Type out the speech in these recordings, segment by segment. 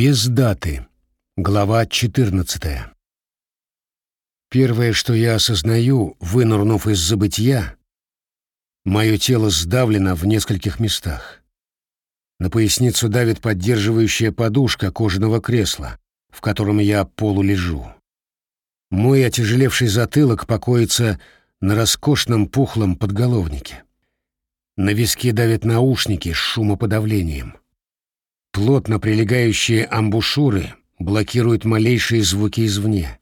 Без даты. Глава 14. Первое, что я осознаю, вынырнув из забытья, мое тело сдавлено в нескольких местах. На поясницу давит поддерживающая подушка кожаного кресла, в котором я полулежу. Мой отяжелевший затылок покоится на роскошном пухлом подголовнике. На виске давят наушники с шумоподавлением. Плотно прилегающие амбушюры блокируют малейшие звуки извне.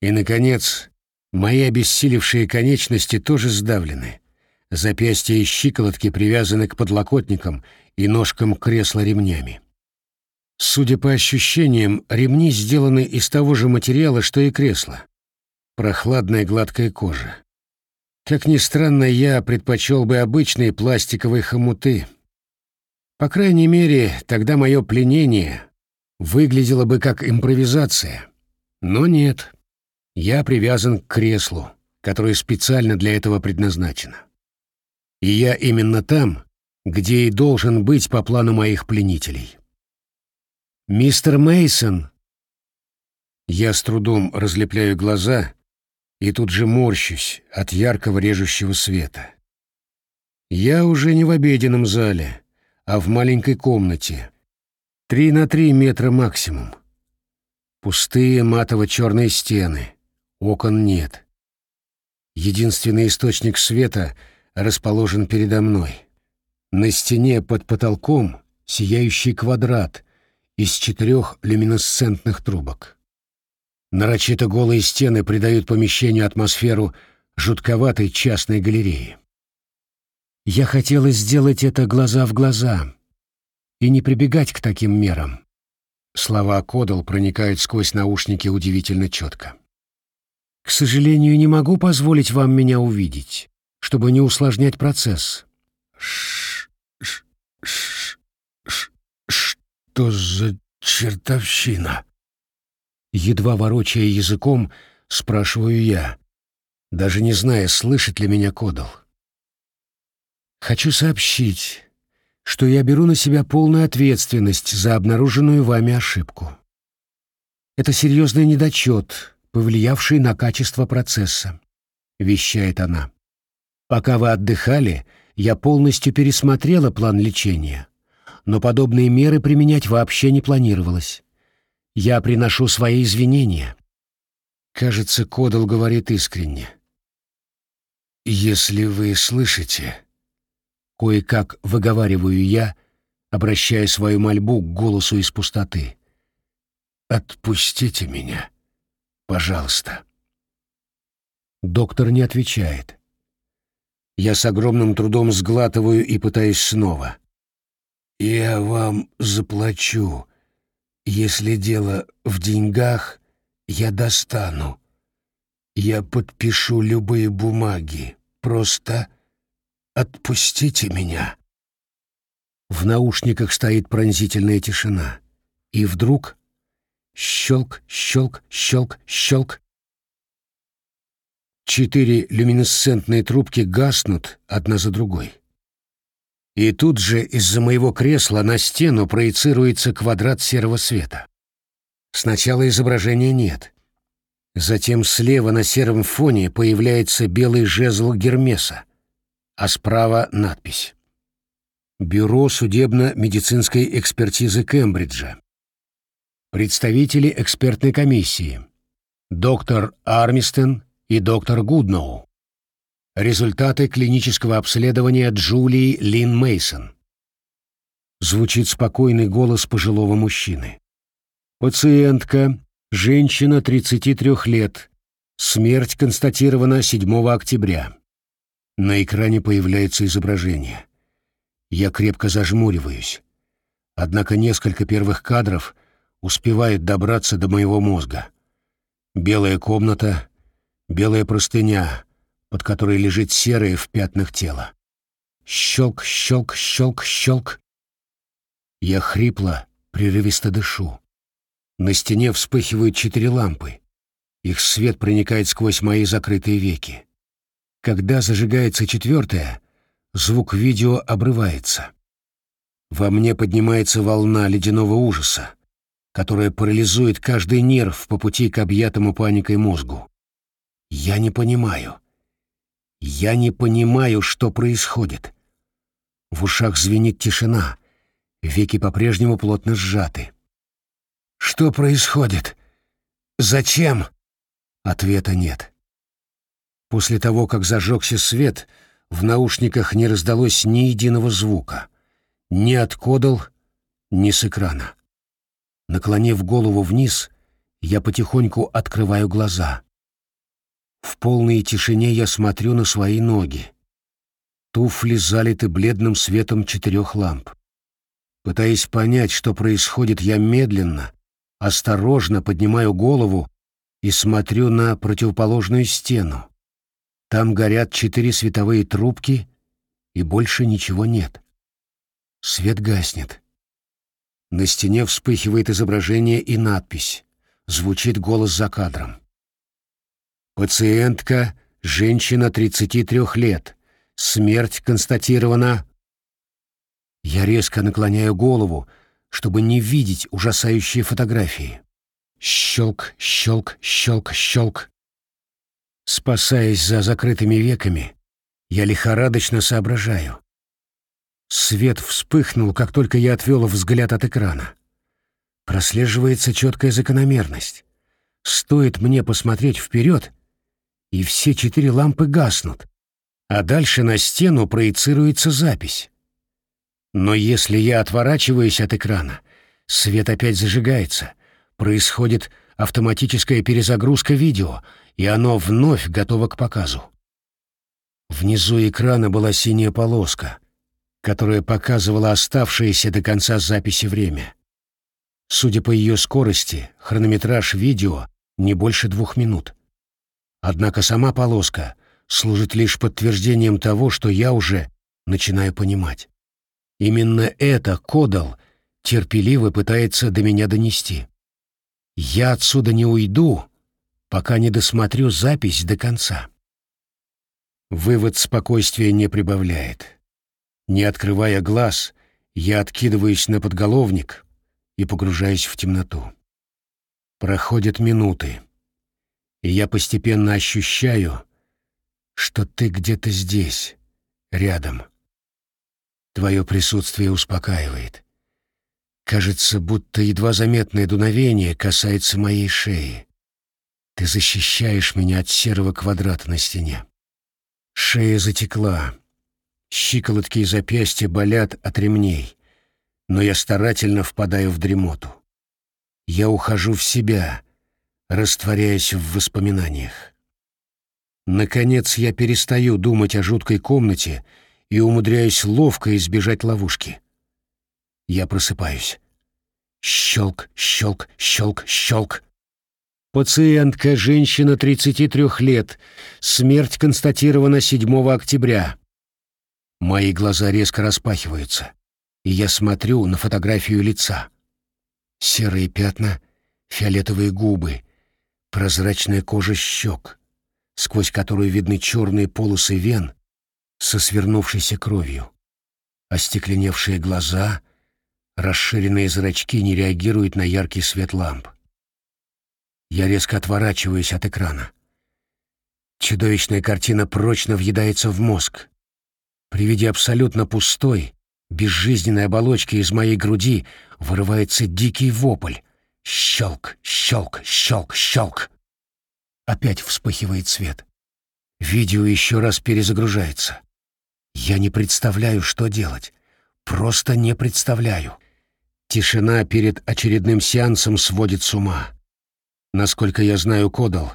И, наконец, мои обессилевшие конечности тоже сдавлены. Запястья и щиколотки привязаны к подлокотникам и ножкам кресла ремнями. Судя по ощущениям, ремни сделаны из того же материала, что и кресло. Прохладная гладкая кожа. Как ни странно, я предпочел бы обычные пластиковые хомуты. По крайней мере, тогда мое пленение выглядело бы как импровизация. Но нет. Я привязан к креслу, которое специально для этого предназначено. И я именно там, где и должен быть по плану моих пленителей. «Мистер Мейсон. Я с трудом разлепляю глаза и тут же морщусь от яркого режущего света. Я уже не в обеденном зале, а в маленькой комнате. Три на три метра максимум. Пустые матово-черные стены, окон нет. Единственный источник света расположен передо мной. На стене под потолком сияющий квадрат из четырех люминесцентных трубок. Нарочито голые стены придают помещению атмосферу жутковатой частной галереи. Я хотела сделать это глаза в глаза и не прибегать к таким мерам. Слова Кодал проникают сквозь наушники удивительно четко. К сожалению, не могу позволить вам меня увидеть, чтобы не усложнять процесс. Ш Что за чертовщина? Едва ворочая языком, спрашиваю я, даже не зная, слышит ли меня Кодал. Хочу сообщить, что я беру на себя полную ответственность за обнаруженную вами ошибку. Это серьезный недочет, повлиявший на качество процесса, вещает она. Пока вы отдыхали, я полностью пересмотрела план лечения, но подобные меры применять вообще не планировалось. Я приношу свои извинения. Кажется, Кодал говорит искренне. Если вы слышите, кое-как выговариваю я, обращая свою мольбу к голосу из пустоты. Отпустите меня, пожалуйста. Доктор не отвечает. Я с огромным трудом сглатываю и пытаюсь снова. «Я вам заплачу. Если дело в деньгах, я достану. Я подпишу любые бумаги. Просто отпустите меня». В наушниках стоит пронзительная тишина. И вдруг щелк, щелк, щелк, щелк. Четыре люминесцентные трубки гаснут одна за другой. И тут же из-за моего кресла на стену проецируется квадрат серого света. Сначала изображения нет. Затем слева на сером фоне появляется белый жезл Гермеса, а справа надпись. Бюро судебно-медицинской экспертизы Кембриджа. Представители экспертной комиссии. Доктор Армистен и доктор Гудноу. Результаты клинического обследования Джулии Лин Мейсон. Звучит спокойный голос пожилого мужчины. Пациентка, женщина 33 лет. Смерть констатирована 7 октября. На экране появляется изображение. Я крепко зажмуриваюсь. Однако несколько первых кадров успевают добраться до моего мозга. Белая комната, белая простыня — под которой лежит серое в пятнах тело. Щелк, щелк, щелк, щелк. Я хрипло, прерывисто дышу. На стене вспыхивают четыре лампы. Их свет проникает сквозь мои закрытые веки. Когда зажигается четвертая, звук видео обрывается. Во мне поднимается волна ледяного ужаса. которое парализует каждый нерв по пути к объятому паникой мозгу. Я не понимаю. Я не понимаю, что происходит. В ушах звенит тишина, веки по-прежнему плотно сжаты. Что происходит? Зачем? Ответа нет. После того, как зажегся свет, в наушниках не раздалось ни единого звука. Ни от кодал, ни с экрана. Наклонив голову вниз, я потихоньку открываю глаза. В полной тишине я смотрю на свои ноги. Туфли залиты бледным светом четырех ламп. Пытаясь понять, что происходит, я медленно, осторожно поднимаю голову и смотрю на противоположную стену. Там горят четыре световые трубки, и больше ничего нет. Свет гаснет. На стене вспыхивает изображение и надпись. Звучит голос за кадром. Пациентка, женщина 33 лет. Смерть констатирована. Я резко наклоняю голову, чтобы не видеть ужасающие фотографии. Щелк, щелк, щелк, щелк. Спасаясь за закрытыми веками, я лихорадочно соображаю. Свет вспыхнул, как только я отвел взгляд от экрана. Прослеживается четкая закономерность. Стоит мне посмотреть вперед, и все четыре лампы гаснут, а дальше на стену проецируется запись. Но если я отворачиваюсь от экрана, свет опять зажигается, происходит автоматическая перезагрузка видео, и оно вновь готово к показу. Внизу экрана была синяя полоска, которая показывала оставшееся до конца записи время. Судя по ее скорости, хронометраж видео не больше двух минут. Однако сама полоска служит лишь подтверждением того, что я уже начинаю понимать. Именно это Кодал терпеливо пытается до меня донести. Я отсюда не уйду, пока не досмотрю запись до конца. Вывод спокойствия не прибавляет. Не открывая глаз, я откидываюсь на подголовник и погружаюсь в темноту. Проходят минуты, и я постепенно ощущаю, что ты где-то здесь, рядом. Твое присутствие успокаивает. Кажется, будто едва заметное дуновение касается моей шеи. Ты защищаешь меня от серого квадрата на стене. Шея затекла. Щиколотки и запястья болят от ремней, но я старательно впадаю в дремоту. Я ухожу в себя, растворяясь в воспоминаниях. Наконец я перестаю думать о жуткой комнате и умудряюсь ловко избежать ловушки. Я просыпаюсь. Щелк, щелк, щелк, щелк. Пациентка, женщина 33 лет. Смерть констатирована 7 октября. Мои глаза резко распахиваются, и я смотрю на фотографию лица. Серые пятна, фиолетовые губы, прозрачная кожа щек, сквозь которую видны черные полосы вен со свернувшейся кровью. Остекленевшие глаза, расширенные зрачки не реагируют на яркий свет ламп. Я резко отворачиваюсь от экрана. Чудовищная картина прочно въедается в мозг. При виде абсолютно пустой, безжизненной оболочки из моей груди вырывается дикий вопль. Щелк, щелк, щелк, щелк. Опять вспыхивает свет. Видео еще раз перезагружается. Я не представляю, что делать. Просто не представляю. Тишина перед очередным сеансом сводит с ума. Насколько я знаю Кодал,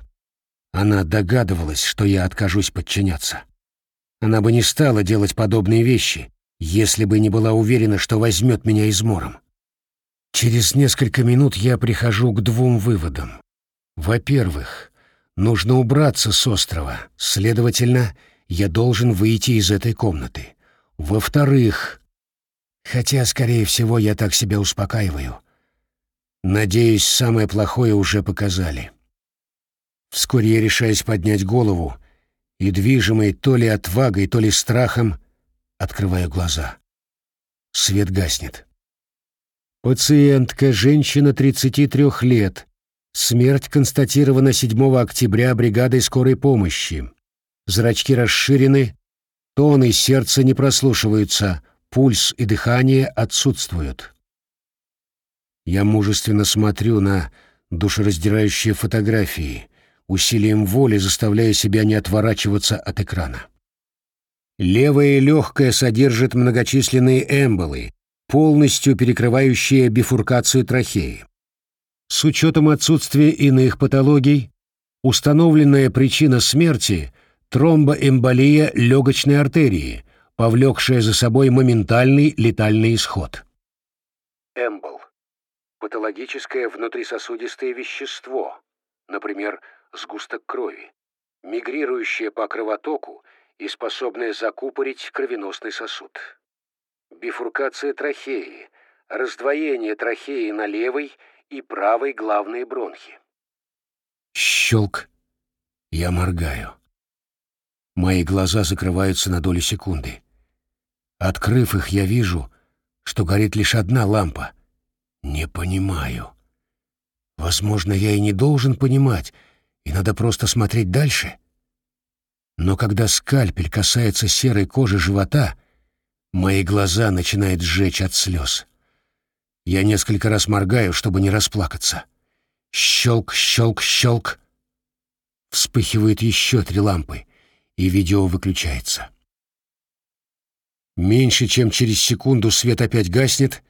она догадывалась, что я откажусь подчиняться. Она бы не стала делать подобные вещи, если бы не была уверена, что возьмет меня измором. Через несколько минут я прихожу к двум выводам. Во-первых, нужно убраться с острова, следовательно, я должен выйти из этой комнаты. Во-вторых, хотя, скорее всего, я так себя успокаиваю, надеюсь, самое плохое уже показали. Вскоре я решаюсь поднять голову и, движимый то ли отвагой, то ли страхом, открываю глаза. Свет гаснет. Пациентка, женщина 33 лет. Смерть констатирована 7 октября бригадой скорой помощи. Зрачки расширены, тоны сердца не прослушиваются, пульс и дыхание отсутствуют. Я мужественно смотрю на душераздирающие фотографии, усилием воли заставляя себя не отворачиваться от экрана. Левое легкое содержит многочисленные эмболы, полностью перекрывающие бифуркацию трахеи. С учетом отсутствия иных патологий, установленная причина смерти – тромбоэмболия легочной артерии, повлекшая за собой моментальный летальный исход. Эмбол – патологическое внутрисосудистое вещество, например, сгусток крови, мигрирующее по кровотоку и способное закупорить кровеносный сосуд. Бифуркация трахеи, раздвоение трахеи на левой и правой главные бронхи. Щелк. Я моргаю. Мои глаза закрываются на долю секунды. Открыв их, я вижу, что горит лишь одна лампа. Не понимаю. Возможно, я и не должен понимать, и надо просто смотреть дальше. Но когда скальпель касается серой кожи живота, мои глаза начинают сжечь от слез. Я несколько раз моргаю, чтобы не расплакаться. Щелк, щелк, щелк. Вспыхивают еще три лампы, и видео выключается. Меньше чем через секунду свет опять гаснет,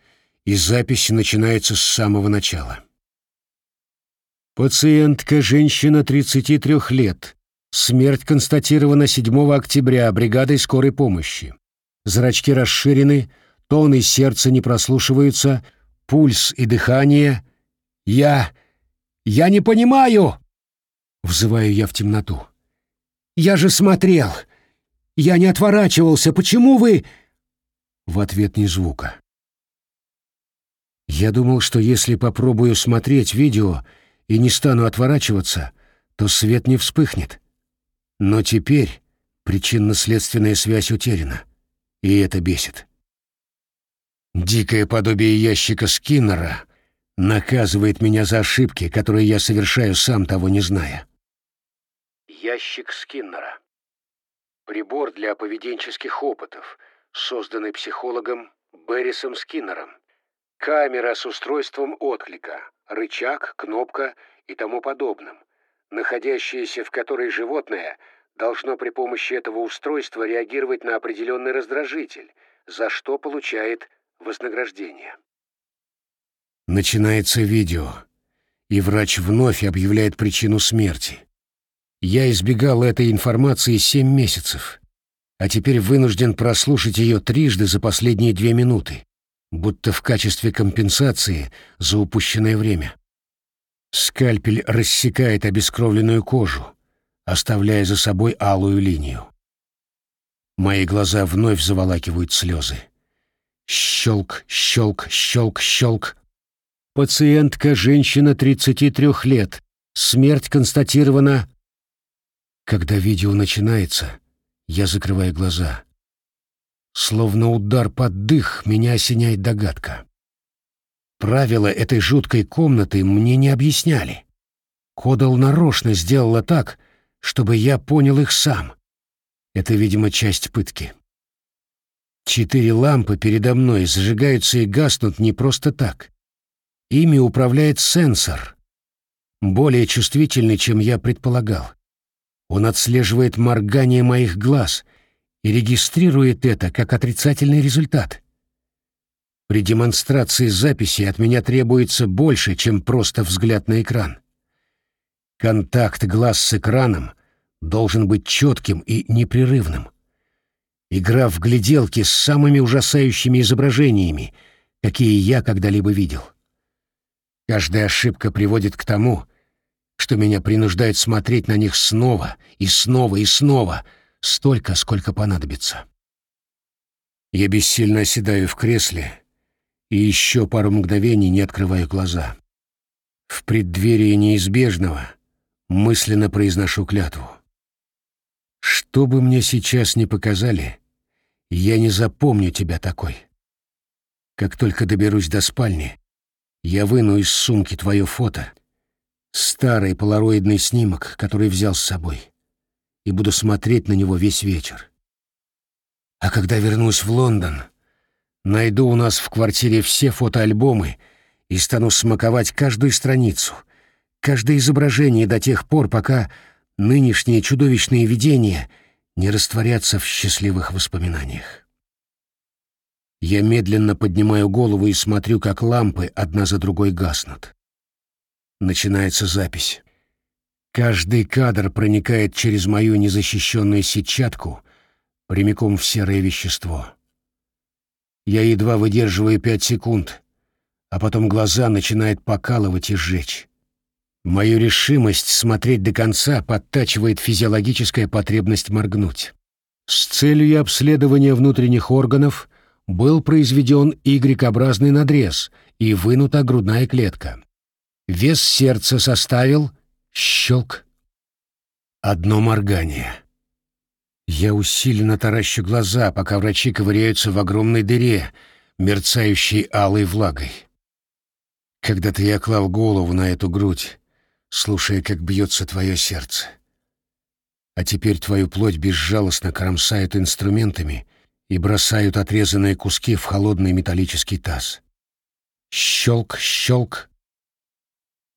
и запись начинается с самого начала. Пациентка, женщина 33 лет. Смерть констатирована 7 октября бригадой скорой помощи. Зрачки расширены, тоны сердца не прослушиваются, пульс и дыхание. «Я... я не понимаю!» Взываю я в темноту. «Я же смотрел! Я не отворачивался! Почему вы...» В ответ ни звука. Я думал, что если попробую смотреть видео и не стану отворачиваться, то свет не вспыхнет. Но теперь причинно-следственная связь утеряна, и это бесит. Дикое подобие ящика Скиннера наказывает меня за ошибки, которые я совершаю, сам того не зная. Ящик Скиннера. Прибор для поведенческих опытов, созданный психологом Беррисом Скиннером. Камера с устройством отклика, рычаг, кнопка и тому подобным, находящаяся в которой животное должно при помощи этого устройства реагировать на определенный раздражитель, за что получает вознаграждение. Начинается видео, и врач вновь объявляет причину смерти. Я избегал этой информации семь месяцев, а теперь вынужден прослушать ее трижды за последние две минуты, будто в качестве компенсации за упущенное время. Скальпель рассекает обескровленную кожу, оставляя за собой алую линию. Мои глаза вновь заволакивают слезы. Щелк, щелк, щелк, щелк. Пациентка, женщина 33 лет. Смерть констатирована... Когда видео начинается, я закрываю глаза. Словно удар под дых меня осеняет догадка. Правила этой жуткой комнаты мне не объясняли. Кодал нарочно сделала так, чтобы я понял их сам. Это, видимо, часть пытки. Четыре лампы передо мной зажигаются и гаснут не просто так. Ими управляет сенсор, более чувствительный, чем я предполагал. Он отслеживает моргание моих глаз и регистрирует это как отрицательный результат. При демонстрации записи от меня требуется больше, чем просто взгляд на экран. Контакт глаз с экраном должен быть четким и непрерывным. Игра в гляделки с самыми ужасающими изображениями, какие я когда-либо видел. Каждая ошибка приводит к тому, что меня принуждает смотреть на них снова и снова и снова, столько, сколько понадобится. Я бессильно оседаю в кресле, и еще пару мгновений не открываю глаза. В преддверии неизбежного мысленно произношу клятву. Что бы мне сейчас ни показали, я не запомню тебя такой. Как только доберусь до спальни, я выну из сумки твое фото, старый полароидный снимок, который взял с собой, и буду смотреть на него весь вечер. А когда вернусь в Лондон, найду у нас в квартире все фотоальбомы и стану смаковать каждую страницу, каждое изображение до тех пор, пока нынешние чудовищные видения не растворятся в счастливых воспоминаниях. Я медленно поднимаю голову и смотрю, как лампы одна за другой гаснут. Начинается запись. Каждый кадр проникает через мою незащищенную сетчатку прямиком в серое вещество. Я едва выдерживаю пять секунд, а потом глаза начинают покалывать и сжечь. Мою решимость смотреть до конца подтачивает физиологическая потребность моргнуть. С целью обследования внутренних органов был произведен Y-образный надрез и вынута грудная клетка. Вес сердца составил щелк. Одно моргание. Я усиленно таращу глаза, пока врачи ковыряются в огромной дыре, мерцающей алой влагой. Когда-то я клал голову на эту грудь, слушая, как бьется твое сердце. А теперь твою плоть безжалостно кромсают инструментами и бросают отрезанные куски в холодный металлический таз. Щелк, щелк.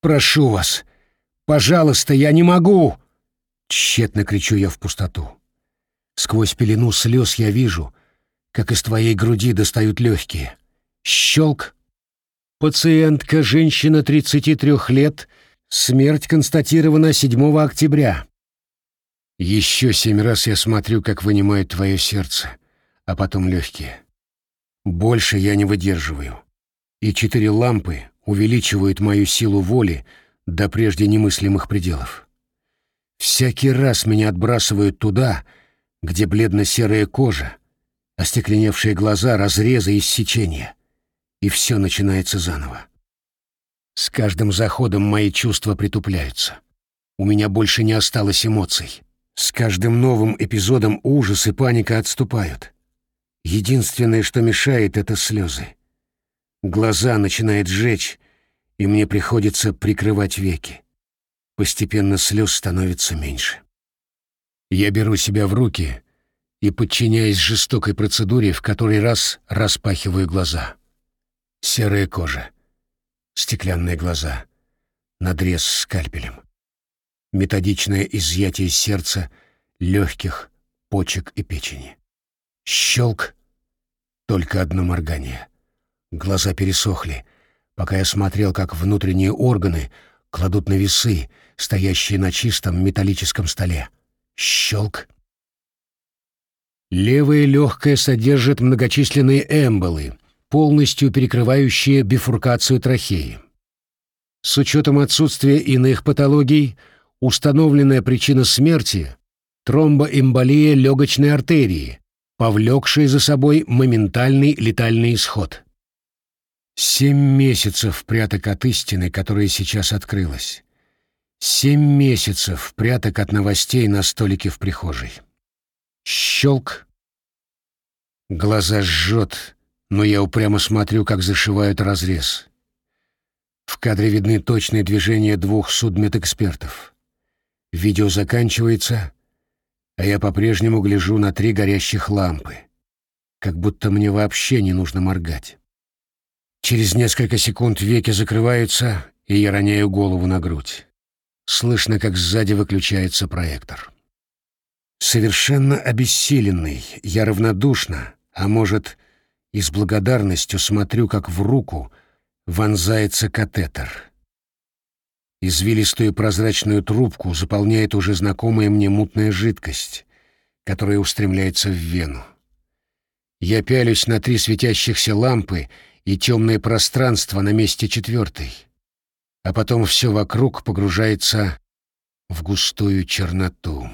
«Прошу вас! Пожалуйста, я не могу!» Тщетно кричу я в пустоту. Сквозь пелену слез я вижу, как из твоей груди достают легкие. Щелк. Пациентка, женщина 33 лет, смерть констатирована 7 октября. Еще семь раз я смотрю, как вынимают твое сердце а потом легкие. Больше я не выдерживаю. И четыре лампы увеличивают мою силу воли до прежде немыслимых пределов. Всякий раз меня отбрасывают туда, где бледно-серая кожа, остекленевшие глаза, разрезы и сечения. И все начинается заново. С каждым заходом мои чувства притупляются. У меня больше не осталось эмоций. С каждым новым эпизодом ужас и паника отступают. Единственное, что мешает, — это слезы. Глаза начинает жечь, и мне приходится прикрывать веки. Постепенно слез становится меньше. Я беру себя в руки и, подчиняясь жестокой процедуре, в который раз распахиваю глаза. Серая кожа, стеклянные глаза, надрез скальпелем. Методичное изъятие сердца, легких, почек и печени. Щелк. Только одно моргание. Глаза пересохли, пока я смотрел, как внутренние органы кладут на весы, стоящие на чистом металлическом столе. Щелк. Левое легкое содержит многочисленные эмболы, полностью перекрывающие бифуркацию трахеи. С учетом отсутствия иных патологий, установленная причина смерти – тромбоэмболия легочной артерии, повлекшие за собой моментальный летальный исход. Семь месяцев пряток от истины, которая сейчас открылась. Семь месяцев пряток от новостей на столике в прихожей. Щелк. Глаза жжет, но я упрямо смотрю, как зашивают разрез. В кадре видны точные движения двух судмедэкспертов. Видео заканчивается, а я по-прежнему гляжу на три горящих лампы, как будто мне вообще не нужно моргать. Через несколько секунд веки закрываются, и я роняю голову на грудь. Слышно, как сзади выключается проектор. Совершенно обессиленный, я равнодушно, а может, и с благодарностью смотрю, как в руку вонзается катетер. Извилистую прозрачную трубку заполняет уже знакомая мне мутная жидкость, которая устремляется в вену. Я пялюсь на три светящихся лампы и темное пространство на месте четвертой, а потом все вокруг погружается в густую черноту.